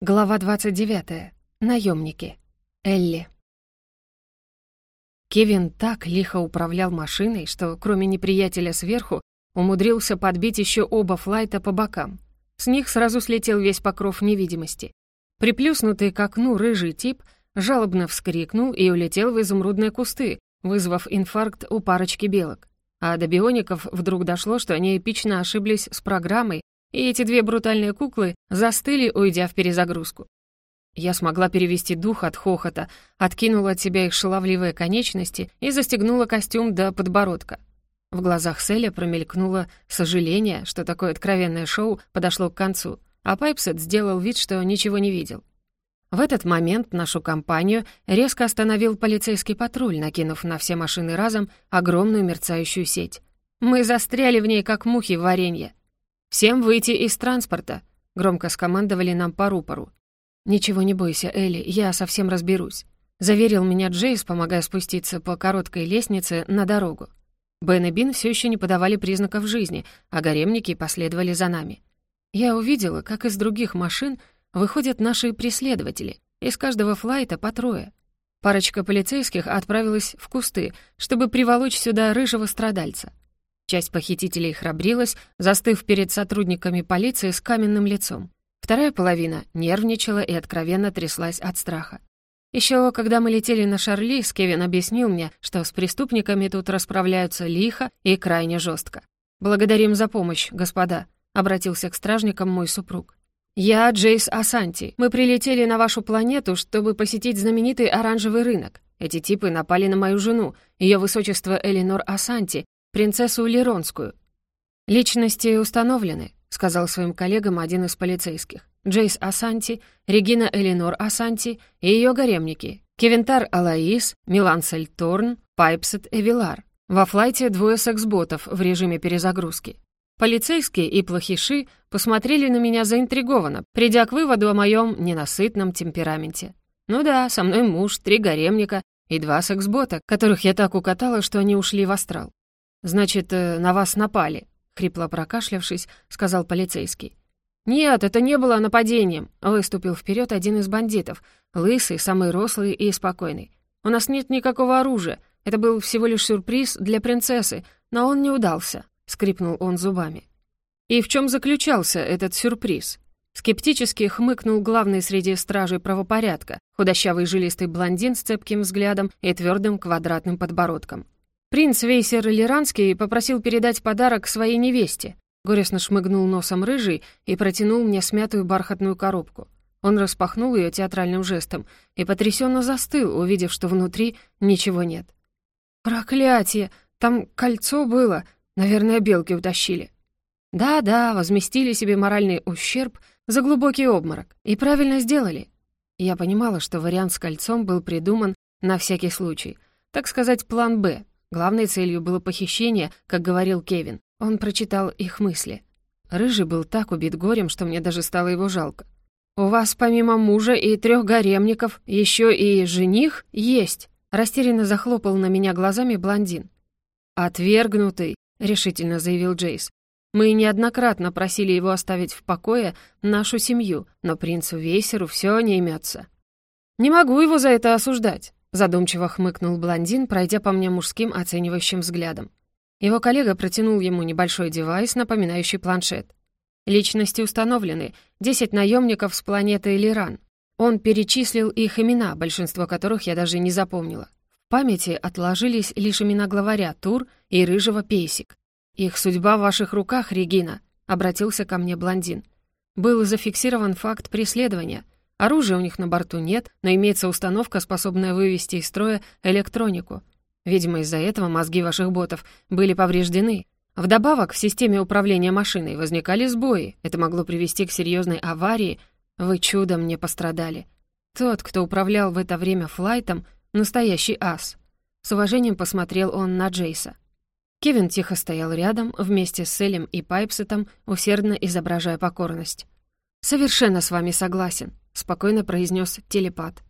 Глава 29. Наемники. Элли. Кевин так лихо управлял машиной, что, кроме неприятеля сверху, умудрился подбить еще оба флайта по бокам. С них сразу слетел весь покров невидимости. Приплюснутый к окну рыжий тип жалобно вскрикнул и улетел в изумрудные кусты, вызвав инфаркт у парочки белок. А до биоников вдруг дошло, что они эпично ошиблись с программой и эти две брутальные куклы застыли, уйдя в перезагрузку. Я смогла перевести дух от хохота, откинула от себя их шаловливые конечности и застегнула костюм до подбородка. В глазах Селя промелькнуло сожаление, что такое откровенное шоу подошло к концу, а Пайпсет сделал вид, что ничего не видел. В этот момент нашу компанию резко остановил полицейский патруль, накинув на все машины разом огромную мерцающую сеть. Мы застряли в ней, как мухи в варенье. «Всем выйти из транспорта!» — громко скомандовали нам по рупору. «Ничего не бойся, Элли, я совсем разберусь», — заверил меня Джейс, помогая спуститься по короткой лестнице на дорогу. Бен и Бин все еще не подавали признаков жизни, а гаремники последовали за нами. Я увидела, как из других машин выходят наши преследователи. Из каждого флайта по трое. Парочка полицейских отправилась в кусты, чтобы приволочь сюда рыжего страдальца. Часть похитителей храбрилась, застыв перед сотрудниками полиции с каменным лицом. Вторая половина нервничала и откровенно тряслась от страха. Еще когда мы летели на Шарли, Кевин объяснил мне, что с преступниками тут расправляются лихо и крайне жестко. «Благодарим за помощь, господа», — обратился к стражникам мой супруг. «Я Джейс Асанти. Мы прилетели на вашу планету, чтобы посетить знаменитый оранжевый рынок. Эти типы напали на мою жену, ее высочество Элинор Асанти, принцессу Леронскую. «Личности установлены», — сказал своим коллегам один из полицейских. Джейс Асанти, Регина Элинор Асанти и ее гаремники. Кевинтар Алаис, Милан Сальторн, Пайпсет Эвилар. Во флайте двое секс-ботов в режиме перезагрузки. Полицейские и плохиши посмотрели на меня заинтригованно, придя к выводу о моем ненасытном темпераменте. Ну да, со мной муж, три гаремника и два секс-бота, которых я так укатала, что они ушли в астрал. «Значит, э, на вас напали», — хрипло прокашлявшись, сказал полицейский. «Нет, это не было нападением», — выступил вперед один из бандитов, лысый, самый рослый и спокойный. «У нас нет никакого оружия. Это был всего лишь сюрприз для принцессы, но он не удался», — скрипнул он зубами. «И в чем заключался этот сюрприз?» Скептически хмыкнул главный среди стражей правопорядка, худощавый жилистый блондин с цепким взглядом и твердым квадратным подбородком. Принц Вейсер Лиранский попросил передать подарок своей невесте. Горестно шмыгнул носом рыжий и протянул мне смятую бархатную коробку. Он распахнул ее театральным жестом и потрясенно застыл, увидев, что внутри ничего нет. «Проклятие! Там кольцо было! Наверное, белки утащили». «Да-да, возместили себе моральный ущерб за глубокий обморок. И правильно сделали». Я понимала, что вариант с кольцом был придуман на всякий случай. Так сказать, план «Б», Главной целью было похищение, как говорил Кевин. Он прочитал их мысли. Рыжий был так убит горем, что мне даже стало его жалко. «У вас помимо мужа и трех гаремников еще и жених есть?» Растерянно захлопал на меня глазами блондин. «Отвергнутый», — решительно заявил Джейс. «Мы неоднократно просили его оставить в покое нашу семью, но принцу Вейсеру все не имется. Не могу его за это осуждать. Задумчиво хмыкнул блондин, пройдя по мне мужским оценивающим взглядом. Его коллега протянул ему небольшой девайс, напоминающий планшет. Личности установлены, 10 наемников с планеты Лиран. Он перечислил их имена, большинство которых я даже не запомнила. В памяти отложились лишь имена главаря Тур и Рыжего Пейсик. «Их судьба в ваших руках, Регина», — обратился ко мне блондин. Был зафиксирован факт преследования — Оружия у них на борту нет, но имеется установка, способная вывести из строя электронику. Видимо, из-за этого мозги ваших ботов были повреждены. Вдобавок, в системе управления машиной возникали сбои. Это могло привести к серьезной аварии. Вы чудом не пострадали. Тот, кто управлял в это время флайтом, настоящий ас. С уважением посмотрел он на Джейса. Кевин тихо стоял рядом, вместе с Селем и Пайпсетом, усердно изображая покорность. «Совершенно с вами согласен», — спокойно произнес телепат.